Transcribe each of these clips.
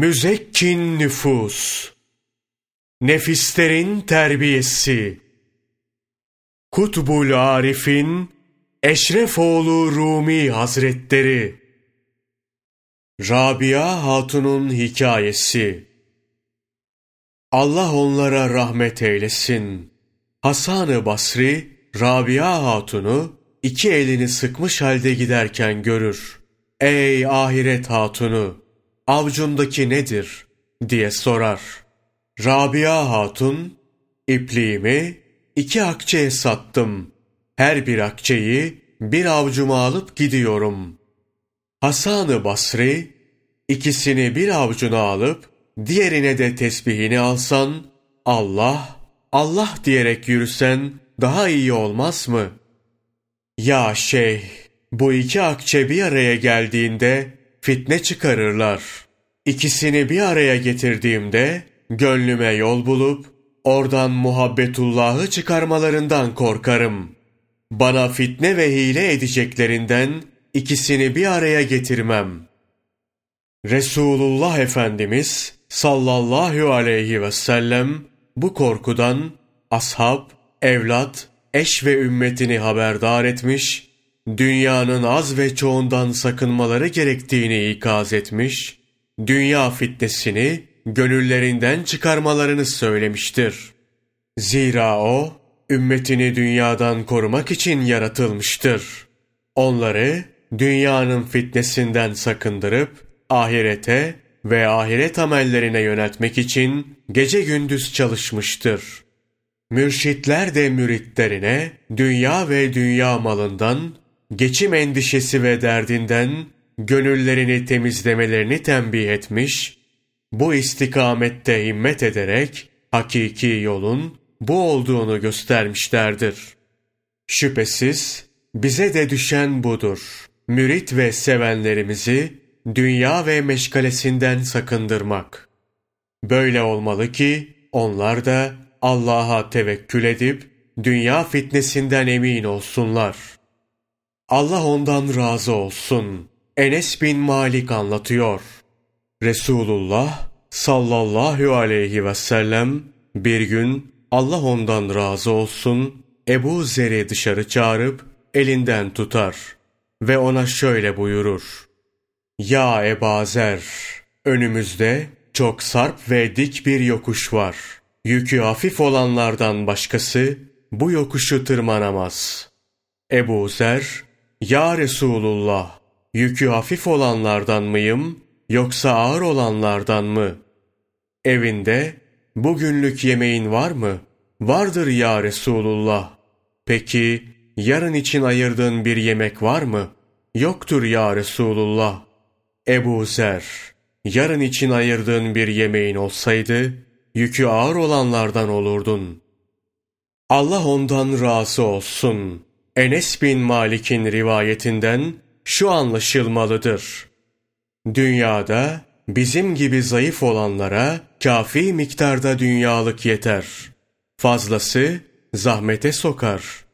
Müzekkin nüfus, nefislerin terbiyesi, Kutbul Arif'in Eşrefoğlu Rumi Hazretleri, Rabia Hatun'un hikayesi, Allah onlara rahmet eylesin. Hasan-ı Basri, Rabia Hatun'u iki elini sıkmış halde giderken görür. Ey ahiret hatunu! Avcundaki nedir? diye sorar. Rabia Hatun, ipliğimi iki akçeye sattım. Her bir akçeyi bir avcuma alıp gidiyorum. Hasan-ı Basri, ikisini bir avcuna alıp diğerine de tesbihini alsan, Allah, Allah diyerek yürüsen daha iyi olmaz mı? Ya şeyh, bu iki akçe bir araya geldiğinde fitne çıkarırlar. İkisini bir araya getirdiğimde gönlüme yol bulup oradan muhabbetullahı çıkarmalarından korkarım. Bana fitne ve hile edeceklerinden ikisini bir araya getirmem. Resulullah Efendimiz sallallahu aleyhi ve sellem bu korkudan ashab, evlat, eş ve ümmetini haberdar etmiş, dünyanın az ve çoğundan sakınmaları gerektiğini ikaz etmiş, dünya fitnesini gönüllerinden çıkarmalarını söylemiştir. Zira o, ümmetini dünyadan korumak için yaratılmıştır. Onları dünyanın fitnesinden sakındırıp ahirete ve ahiret amellerine yöneltmek için gece gündüz çalışmıştır. Mürşitler de müritlerine dünya ve dünya malından, geçim endişesi ve derdinden gönüllerini temizlemelerini tembih etmiş, bu istikamette himmet ederek hakiki yolun bu olduğunu göstermişlerdir. Şüphesiz bize de düşen budur. Mürit ve sevenlerimizi dünya ve meşgalesinden sakındırmak. Böyle olmalı ki onlar da Allah'a tevekkül edip dünya fitnesinden emin olsunlar. Allah ondan razı olsun. Enes bin Malik anlatıyor. Resulullah sallallahu aleyhi ve sellem bir gün Allah ondan razı olsun Ebu Zer'i dışarı çağırıp elinden tutar ve ona şöyle buyurur. Ya Eba Zer, önümüzde çok sarp ve dik bir yokuş var. Yükü hafif olanlardan başkası bu yokuşu tırmanamaz. Ebu Zer, Ya Resulullah, yükü hafif olanlardan mıyım yoksa ağır olanlardan mı? Evinde bugünlük yemeğin var mı? Vardır ya Resulullah. Peki yarın için ayırdığın bir yemek var mı? Yoktur ya Resulullah. Ebu Zer, yarın için ayırdığın bir yemeğin olsaydı, yükü ağır olanlardan olurdun. Allah ondan razı olsun. Enes bin Malik'in rivayetinden şu anlaşılmalıdır. Dünyada bizim gibi zayıf olanlara kafi miktarda dünyalık yeter. Fazlası zahmete sokar.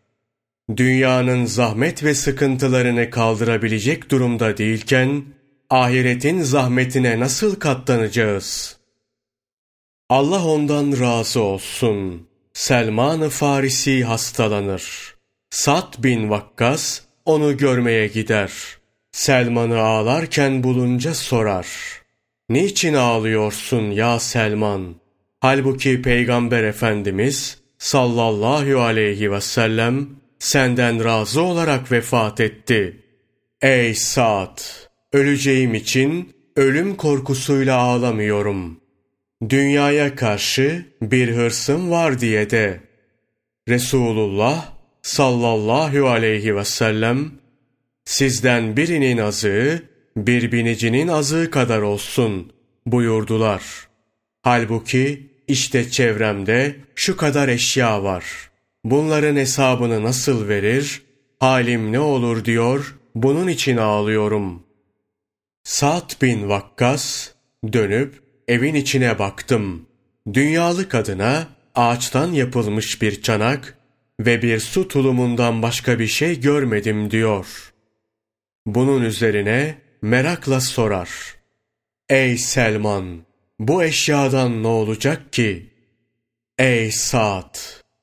Dünyanın zahmet ve sıkıntılarını kaldırabilecek durumda değilken, ahiretin zahmetine nasıl katlanacağız? Allah ondan razı olsun. Selman-ı Farisi hastalanır. Sat bin Vakkas onu görmeye gider. Selman'ı ağlarken bulunca sorar. Niçin ağlıyorsun ya Selman? Halbuki Peygamber Efendimiz sallallahu aleyhi ve sellem senden razı olarak vefat etti. Ey Sa'd! Öleceğim için ölüm korkusuyla ağlamıyorum. Dünyaya karşı bir hırsım var diye de. Resulullah sallallahu aleyhi ve sellem sizden birinin azığı bir binicinin azığı kadar olsun buyurdular. Halbuki işte çevremde şu kadar eşya var. Bunların hesabını nasıl verir? Halim ne olur diyor, bunun için ağlıyorum. Sa'd bin Vakkas dönüp evin içine baktım. Dünyalık adına ağaçtan yapılmış bir çanak ve bir su tulumundan başka bir şey görmedim diyor. Bunun üzerine merakla sorar. Ey Selman! Bu eşyadan ne olacak ki? Ey Sa'd!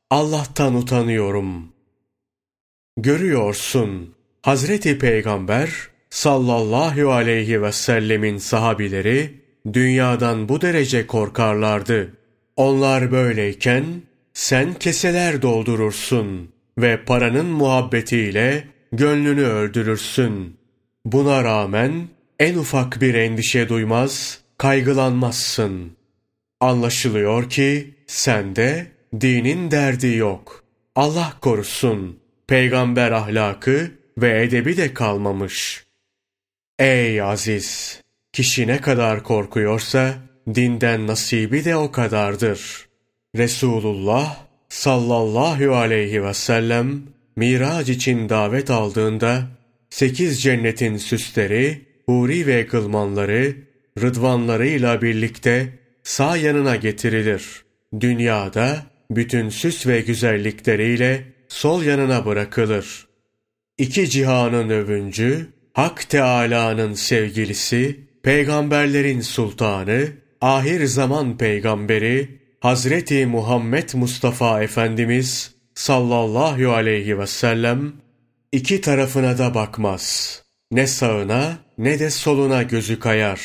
Allah'tan utanıyorum. Görüyorsun, Hazreti Peygamber sallallahu aleyhi ve sellemin sahabileri dünyadan bu derece korkarlardı. Onlar böyleyken sen keseler doldurursun ve paranın muhabbetiyle gönlünü öldürürsün. Buna rağmen en ufak bir endişe duymaz, kaygılanmazsın. Anlaşılıyor ki sende dinin derdi yok. Allah korusun, peygamber ahlakı ve edebi de kalmamış. Ey aziz! Kişi ne kadar korkuyorsa, dinden nasibi de o kadardır. Resulullah sallallahu aleyhi ve sellem Miraç için davet aldığında sekiz cennetin süsleri, huri ve kılmanları, rıdvanlarıyla birlikte sağ yanına getirilir. Dünyada bütün süs ve güzellikleriyle sol yanına bırakılır. İki cihanın övüncü, Hak Teâlâ'nın sevgilisi, peygamberlerin sultanı, ahir zaman peygamberi, Hazreti Muhammed Mustafa Efendimiz sallallahu aleyhi ve sellem iki tarafına da bakmaz. Ne sağına ne de soluna gözü kayar.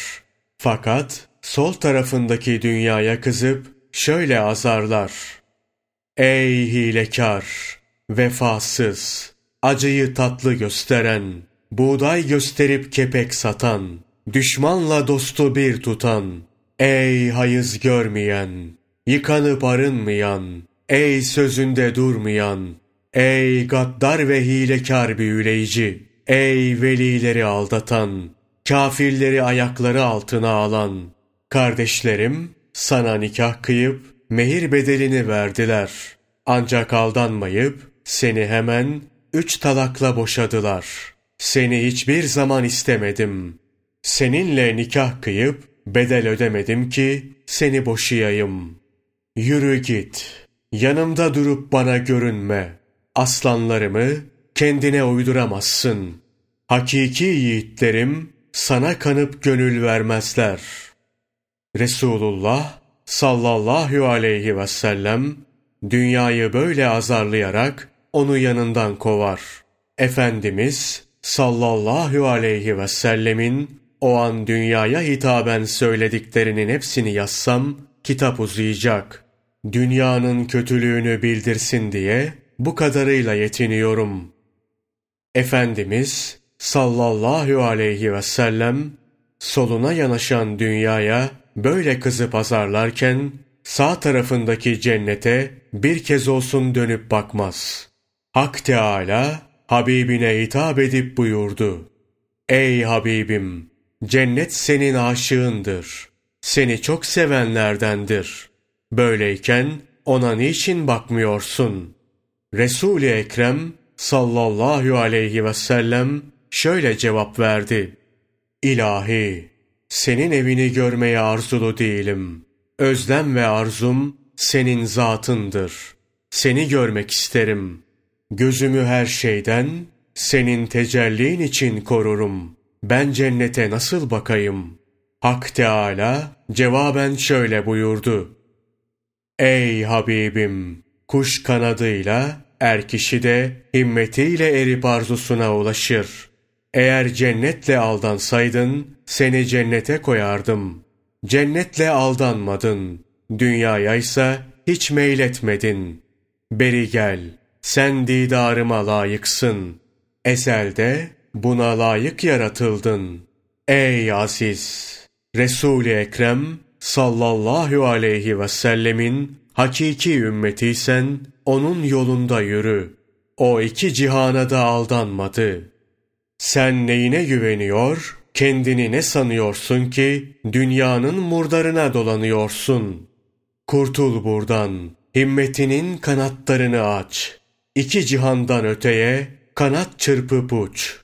Fakat sol tarafındaki dünyaya kızıp şöyle azarlar. Ey hilekar, vefasız, acıyı tatlı gösteren, buğday gösterip kepek satan, düşmanla dostu bir tutan, ey hayız görmeyen, yıkanıp arınmayan, ey sözünde durmayan, ey gaddar ve hilekar büyüleyici, ey velileri aldatan, kafirleri ayakları altına alan, kardeşlerim sana nikah kıyıp mehir bedelini verdiler. Ancak aldanmayıp seni hemen üç talakla boşadılar. Seni hiçbir zaman istemedim. Seninle nikah kıyıp bedel ödemedim ki seni boşayayım. Yürü git. Yanımda durup bana görünme. Aslanlarımı kendine uyduramazsın. Hakiki yiğitlerim sana kanıp gönül vermezler. Resulullah sallallahu aleyhi ve sellem dünyayı böyle azarlayarak onu yanından kovar. Efendimiz sallallahu aleyhi ve sellemin o an dünyaya hitaben söylediklerinin hepsini yazsam kitap uzayacak. Dünyanın kötülüğünü bildirsin diye bu kadarıyla yetiniyorum. Efendimiz sallallahu aleyhi ve sellem soluna yanaşan dünyaya böyle kızı pazarlarken sağ tarafındaki cennete bir kez olsun dönüp bakmaz. Hak Teâlâ Habibine hitap edip buyurdu. Ey Habibim! Cennet senin aşığındır. Seni çok sevenlerdendir. Böyleyken ona niçin bakmıyorsun? Resul-i Ekrem sallallahu aleyhi ve sellem şöyle cevap verdi. İlahi, senin evini görmeye arzulu değilim. Özlem ve arzum senin zatındır. Seni görmek isterim. Gözümü her şeyden, senin tecellin için korurum. Ben cennete nasıl bakayım? Hak Teâlâ cevaben şöyle buyurdu. Ey Habibim! Kuş kanadıyla, er kişi de himmetiyle erip arzusuna ulaşır. Eğer cennetle aldansaydın, seni cennete koyardım. Cennetle aldanmadın. Dünyaya ise hiç meyletmedin. Beri gel, sen didarıma layıksın. Ezelde buna layık yaratıldın. Ey aziz! Resul-i Ekrem sallallahu aleyhi ve sellemin hakiki ümmetiysen onun yolunda yürü. O iki cihana da aldanmadı. Sen neyine güveniyor, kendini ne sanıyorsun ki dünyanın murdarına dolanıyorsun? Kurtul buradan, himmetinin kanatlarını aç. İki cihandan öteye kanat çırpıp uç.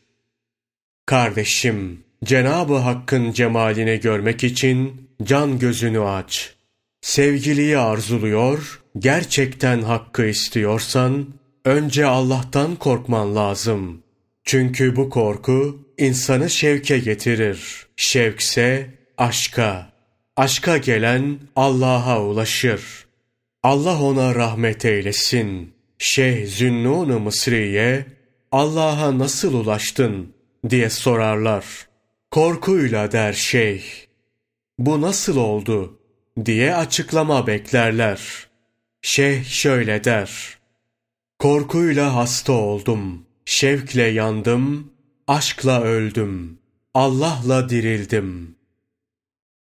Kardeşim, Cenab-ı Hakk'ın cemalini görmek için can gözünü aç. Sevgiliyi arzuluyor, gerçekten hakkı istiyorsan, önce Allah'tan korkman lazım. Çünkü bu korku insanı şevke getirir. Şevkse aşka. Aşka gelen Allah'a ulaşır. Allah ona rahmet eylesin. Şeyh Zünnun-u Mısri'ye Allah'a nasıl ulaştın diye sorarlar. Korkuyla der şeyh. Bu nasıl oldu diye açıklama beklerler. Şeyh şöyle der. Korkuyla hasta oldum, şevkle yandım, aşkla öldüm, Allah'la dirildim.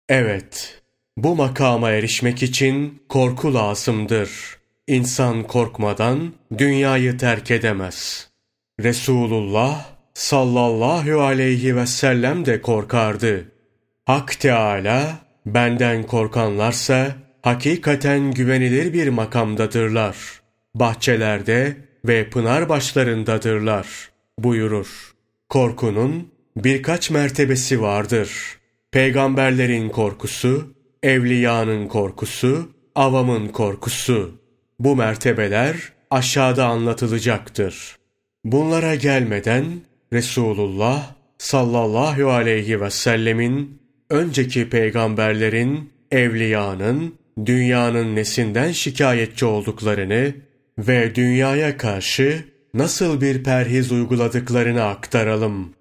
Evet, bu makama erişmek için korku lazımdır. İnsan korkmadan dünyayı terk edemez. Resulullah sallallahu aleyhi ve sellem de korkardı. Hak Teala benden korkanlarsa hakikaten güvenilir bir makamdadırlar. Bahçelerde ve pınar başlarındadırlar buyurur. Korkunun birkaç mertebesi vardır. Peygamberlerin korkusu, evliyanın korkusu, avamın korkusu. Bu mertebeler aşağıda anlatılacaktır. Bunlara gelmeden Resulullah sallallahu aleyhi ve sellemin önceki peygamberlerin, evliyanın, dünyanın nesinden şikayetçi olduklarını ve dünyaya karşı nasıl bir perhiz uyguladıklarını aktaralım.